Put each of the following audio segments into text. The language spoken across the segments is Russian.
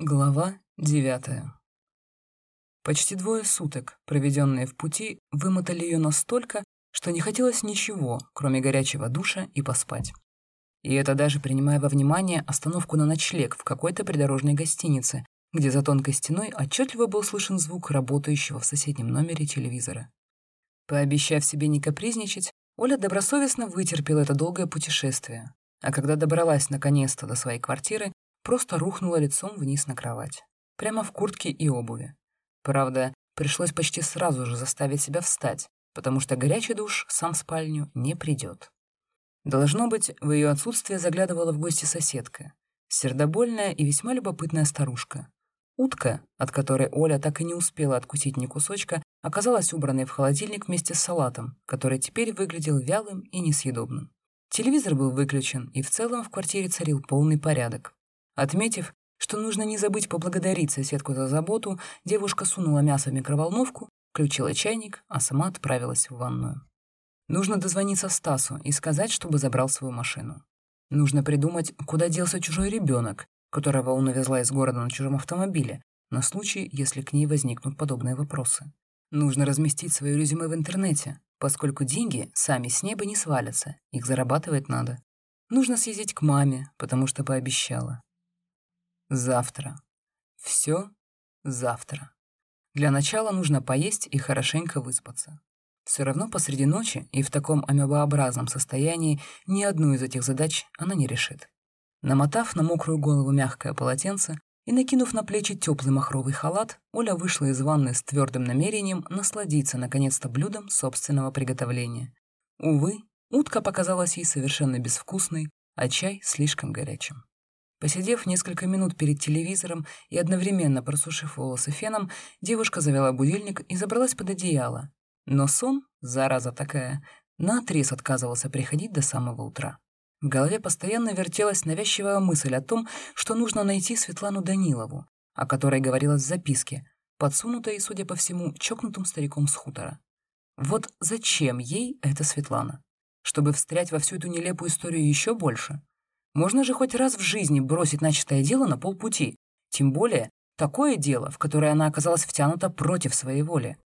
Глава девятая. Почти двое суток, проведенные в пути, вымотали ее настолько, что не хотелось ничего, кроме горячего душа и поспать. И это даже принимая во внимание остановку на ночлег в какой-то придорожной гостинице, где за тонкой стеной отчетливо был слышен звук работающего в соседнем номере телевизора. Пообещав себе не капризничать, Оля добросовестно вытерпела это долгое путешествие, а когда добралась наконец-то до своей квартиры, просто рухнула лицом вниз на кровать. Прямо в куртке и обуви. Правда, пришлось почти сразу же заставить себя встать, потому что горячий душ сам в спальню не придет. Должно быть, в ее отсутствие заглядывала в гости соседка. Сердобольная и весьма любопытная старушка. Утка, от которой Оля так и не успела откусить ни кусочка, оказалась убранной в холодильник вместе с салатом, который теперь выглядел вялым и несъедобным. Телевизор был выключен, и в целом в квартире царил полный порядок. Отметив, что нужно не забыть поблагодарить соседку за заботу, девушка сунула мясо в микроволновку, включила чайник, а сама отправилась в ванную. Нужно дозвониться Стасу и сказать, чтобы забрал свою машину. Нужно придумать, куда делся чужой ребенок, которого он увезла из города на чужом автомобиле, на случай, если к ней возникнут подобные вопросы. Нужно разместить свое резюме в интернете, поскольку деньги сами с неба не свалятся, их зарабатывать надо. Нужно съездить к маме, потому что пообещала. Завтра. Все завтра. Для начала нужно поесть и хорошенько выспаться. Все равно посреди ночи и в таком амебообразном состоянии ни одну из этих задач она не решит. Намотав на мокрую голову мягкое полотенце и накинув на плечи теплый махровый халат, Оля вышла из ванны с твердым намерением насладиться наконец-то блюдом собственного приготовления. Увы, утка показалась ей совершенно безвкусной, а чай слишком горячим. Посидев несколько минут перед телевизором и одновременно просушив волосы феном, девушка завела будильник и забралась под одеяло. Но сон, зараза такая, наотрез отказывался приходить до самого утра. В голове постоянно вертелась навязчивая мысль о том, что нужно найти Светлану Данилову, о которой говорилось в записке, подсунутой, судя по всему, чокнутым стариком с хутора. Вот зачем ей эта Светлана? Чтобы встрять во всю эту нелепую историю еще больше? Можно же хоть раз в жизни бросить начатое дело на полпути. Тем более, такое дело, в которое она оказалась втянута против своей воли.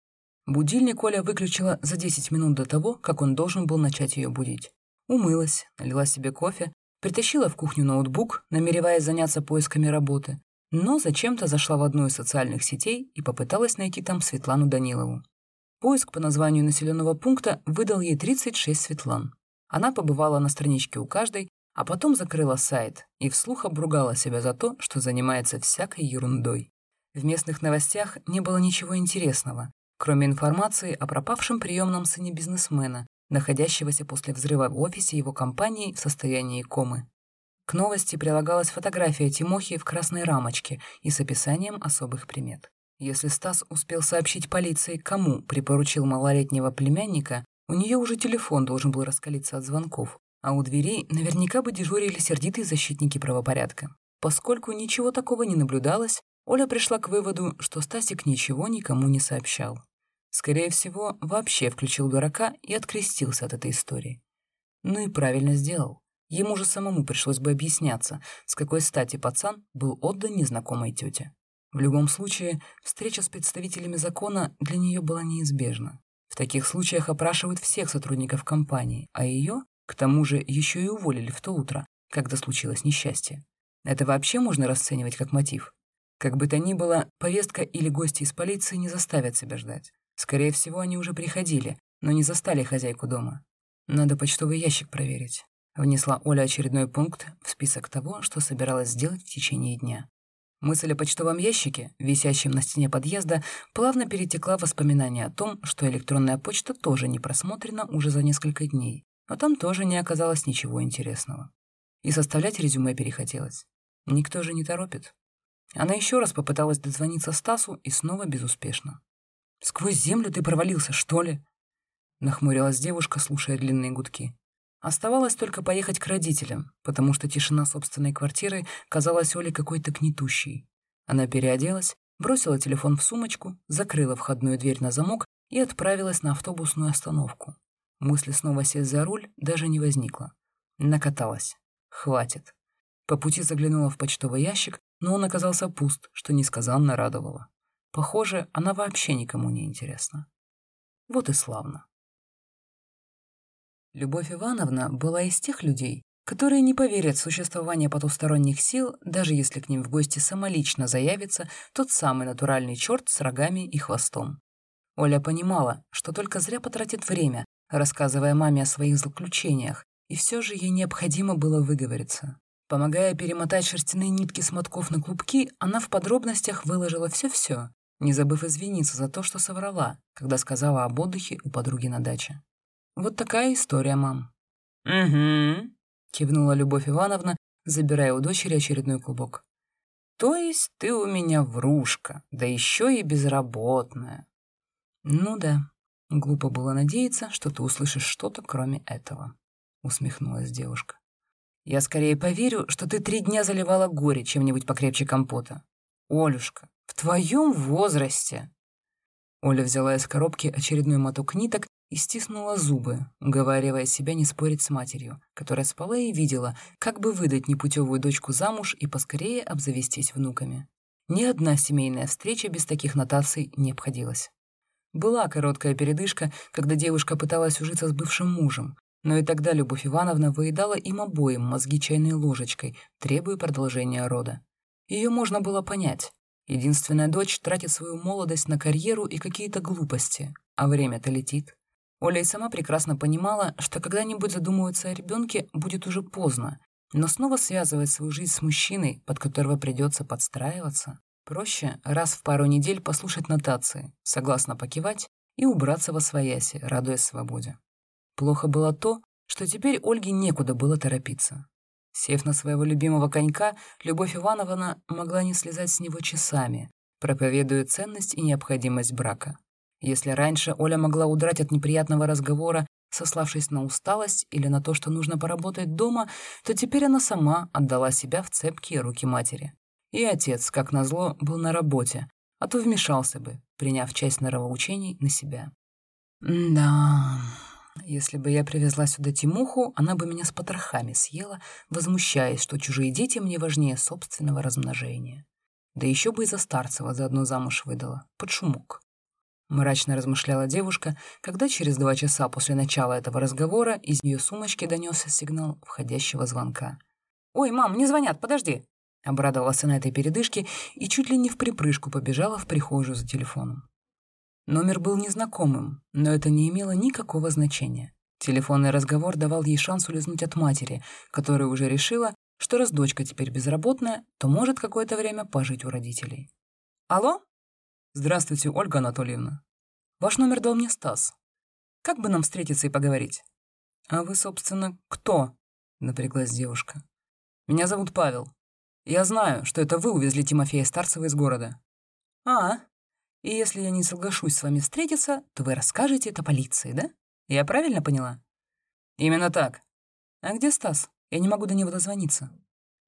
Будильник Оля выключила за 10 минут до того, как он должен был начать ее будить. Умылась, налила себе кофе, притащила в кухню ноутбук, намереваясь заняться поисками работы, но зачем-то зашла в одну из социальных сетей и попыталась найти там Светлану Данилову. Поиск по названию населенного пункта выдал ей 36 Светлан. Она побывала на страничке у каждой, а потом закрыла сайт и вслух обругала себя за то, что занимается всякой ерундой. В местных новостях не было ничего интересного, кроме информации о пропавшем приемном сыне бизнесмена, находящегося после взрыва в офисе его компании в состоянии комы. К новости прилагалась фотография Тимохи в красной рамочке и с описанием особых примет. Если Стас успел сообщить полиции, кому припоручил малолетнего племянника, у нее уже телефон должен был раскалиться от звонков, а у дверей наверняка бы дежурили сердитые защитники правопорядка. Поскольку ничего такого не наблюдалось, Оля пришла к выводу, что Стасик ничего никому не сообщал. Скорее всего, вообще включил дурака и открестился от этой истории. Ну и правильно сделал. Ему же самому пришлось бы объясняться, с какой стати пацан был отдан незнакомой тете. В любом случае, встреча с представителями закона для нее была неизбежна. В таких случаях опрашивают всех сотрудников компании, а ее к тому же еще и уволили в то утро, когда случилось несчастье. Это вообще можно расценивать как мотив? Как бы то ни было, повестка или гости из полиции не заставят себя ждать. Скорее всего, они уже приходили, но не застали хозяйку дома. Надо почтовый ящик проверить. Внесла Оля очередной пункт в список того, что собиралась сделать в течение дня. Мысль о почтовом ящике, висящем на стене подъезда, плавно перетекла в воспоминания о том, что электронная почта тоже не просмотрена уже за несколько дней, но там тоже не оказалось ничего интересного. И составлять резюме перехотелось. Никто же не торопит. Она еще раз попыталась дозвониться Стасу и снова безуспешно. «Сквозь землю ты провалился, что ли?» Нахмурилась девушка, слушая длинные гудки. Оставалось только поехать к родителям, потому что тишина собственной квартиры казалась Оле какой-то гнетущей. Она переоделась, бросила телефон в сумочку, закрыла входную дверь на замок и отправилась на автобусную остановку. Мысли снова сесть за руль даже не возникло. Накаталась. Хватит. По пути заглянула в почтовый ящик, но он оказался пуст, что несказанно радовало. Похоже, она вообще никому не интересна. Вот и славно. Любовь Ивановна была из тех людей, которые не поверят в существование потусторонних сил, даже если к ним в гости самолично заявится тот самый натуральный черт с рогами и хвостом. Оля понимала, что только зря потратит время, рассказывая маме о своих злоключениях, и все же ей необходимо было выговориться. Помогая перемотать шерстяные нитки с мотков на клубки, она в подробностях выложила все-все, не забыв извиниться за то, что соврала, когда сказала об отдыхе у подруги на даче. Вот такая история, мам. «Угу», — кивнула Любовь Ивановна, забирая у дочери очередной клубок. «То есть ты у меня врушка, да еще и безработная». «Ну да, глупо было надеяться, что ты услышишь что-то, кроме этого», — усмехнулась девушка. «Я скорее поверю, что ты три дня заливала горе чем-нибудь покрепче компота. Олюшка, в твоем возрасте!» Оля взяла из коробки очередной моток ниток и стиснула зубы, уговаривая себя не спорить с матерью, которая спала и видела, как бы выдать непутевую дочку замуж и поскорее обзавестись внуками. Ни одна семейная встреча без таких нотаций не обходилась. Была короткая передышка, когда девушка пыталась ужиться с бывшим мужем, но и тогда Любовь Ивановна выедала им обоим мозги чайной ложечкой, требуя продолжения рода. Ее можно было понять. Единственная дочь тратит свою молодость на карьеру и какие-то глупости, а время-то летит. Оля и сама прекрасно понимала, что когда-нибудь задумываться о ребенке будет уже поздно, но снова связывать свою жизнь с мужчиной, под которого придется подстраиваться, проще раз в пару недель послушать нотации, согласно покивать и убраться во свояси, радуясь свободе. Плохо было то, что теперь Ольге некуда было торопиться. Сев на своего любимого конька, Любовь Ивановна могла не слезать с него часами, проповедуя ценность и необходимость брака. Если раньше Оля могла удрать от неприятного разговора, сославшись на усталость или на то, что нужно поработать дома, то теперь она сама отдала себя в цепкие руки матери. И отец, как назло, был на работе, а то вмешался бы, приняв часть норовоучений на себя. «Да, если бы я привезла сюда Тимуху, она бы меня с потрохами съела, возмущаясь, что чужие дети мне важнее собственного размножения. Да еще бы и за Старцева заодно замуж выдала, под шумок. Мрачно размышляла девушка, когда через два часа после начала этого разговора из ее сумочки донесся сигнал входящего звонка. «Ой, мам, мне звонят, подожди!» Обрадовалась она этой передышке и чуть ли не в припрыжку побежала в прихожую за телефоном. Номер был незнакомым, но это не имело никакого значения. Телефонный разговор давал ей шанс улизнуть от матери, которая уже решила, что раз дочка теперь безработная, то может какое-то время пожить у родителей. «Алло?» «Здравствуйте, Ольга Анатольевна. Ваш номер дал мне Стас. Как бы нам встретиться и поговорить?» «А вы, собственно, кто?» — напряглась девушка. «Меня зовут Павел. Я знаю, что это вы увезли Тимофея Старцева из города». «А, и если я не соглашусь с вами встретиться, то вы расскажете это полиции, да? Я правильно поняла?» «Именно так. А где Стас? Я не могу до него дозвониться».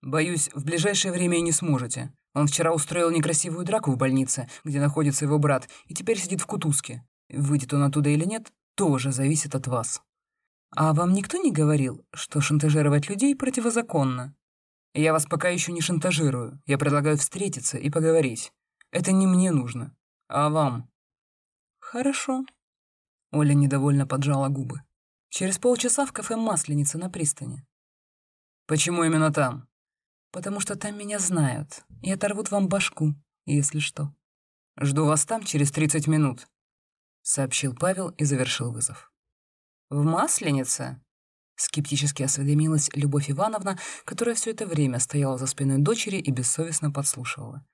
«Боюсь, в ближайшее время и не сможете. Он вчера устроил некрасивую драку в больнице, где находится его брат, и теперь сидит в кутузке. Выйдет он оттуда или нет, тоже зависит от вас. А вам никто не говорил, что шантажировать людей противозаконно? Я вас пока еще не шантажирую. Я предлагаю встретиться и поговорить. Это не мне нужно, а вам. Хорошо. Оля недовольно поджала губы. Через полчаса в кафе «Масленица» на пристани. Почему именно там? потому что там меня знают и оторвут вам башку, если что. Жду вас там через 30 минут», — сообщил Павел и завершил вызов. «В Масленице?» — скептически осведомилась Любовь Ивановна, которая все это время стояла за спиной дочери и бессовестно подслушивала.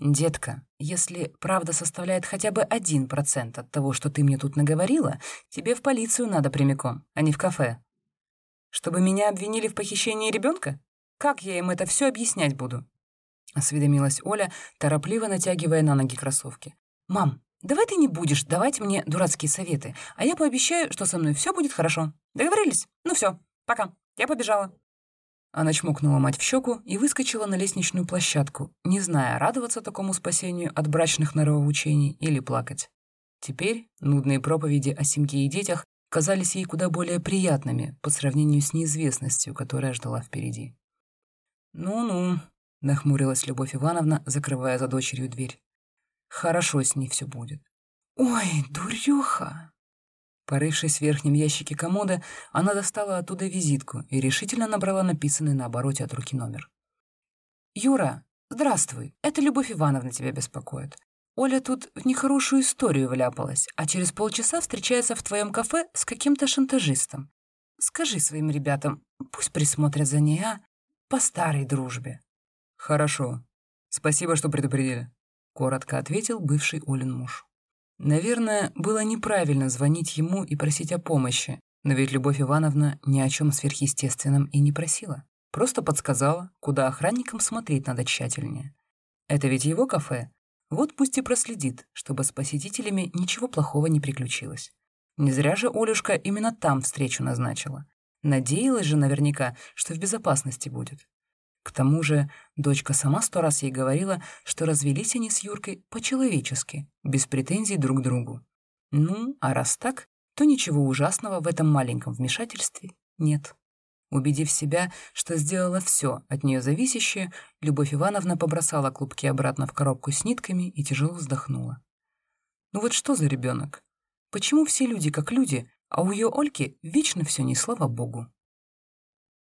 «Детка, если правда составляет хотя бы один процент от того, что ты мне тут наговорила, тебе в полицию надо прямиком, а не в кафе. Чтобы меня обвинили в похищении ребенка? Как я им это все объяснять буду?» Осведомилась Оля, торопливо натягивая на ноги кроссовки. «Мам, давай ты не будешь давать мне дурацкие советы, а я пообещаю, что со мной все будет хорошо. Договорились? Ну все, пока. Я побежала». Она чмокнула мать в щеку и выскочила на лестничную площадку, не зная, радоваться такому спасению от брачных норовоучений или плакать. Теперь нудные проповеди о семье и детях казались ей куда более приятными по сравнению с неизвестностью, которая ждала впереди. «Ну-ну, — нахмурилась Любовь Ивановна, закрывая за дочерью дверь. «Хорошо с ней все будет». «Ой, дурюха!» Порывшись в верхнем ящике комода, она достала оттуда визитку и решительно набрала написанный на обороте от руки номер. «Юра, здравствуй. Это Любовь Ивановна тебя беспокоит. Оля тут в нехорошую историю вляпалась, а через полчаса встречается в твоем кафе с каким-то шантажистом. Скажи своим ребятам, пусть присмотрят за ней, а? По старой дружбе». «Хорошо. Спасибо, что предупредили», — коротко ответил бывший Олин муж. Наверное, было неправильно звонить ему и просить о помощи, но ведь Любовь Ивановна ни о чем сверхъестественном и не просила. Просто подсказала, куда охранникам смотреть надо тщательнее. Это ведь его кафе. Вот пусть и проследит, чтобы с посетителями ничего плохого не приключилось. Не зря же Олюшка именно там встречу назначила. Надеялась же наверняка, что в безопасности будет. К тому же дочка сама сто раз ей говорила, что развелись они с Юркой по-человечески, без претензий друг к другу. Ну, а раз так, то ничего ужасного в этом маленьком вмешательстве нет. Убедив себя, что сделала все от нее зависящее, Любовь Ивановна побросала клубки обратно в коробку с нитками и тяжело вздохнула. Ну вот что за ребенок? Почему все люди как люди, а у ее Ольки вечно все не слава богу?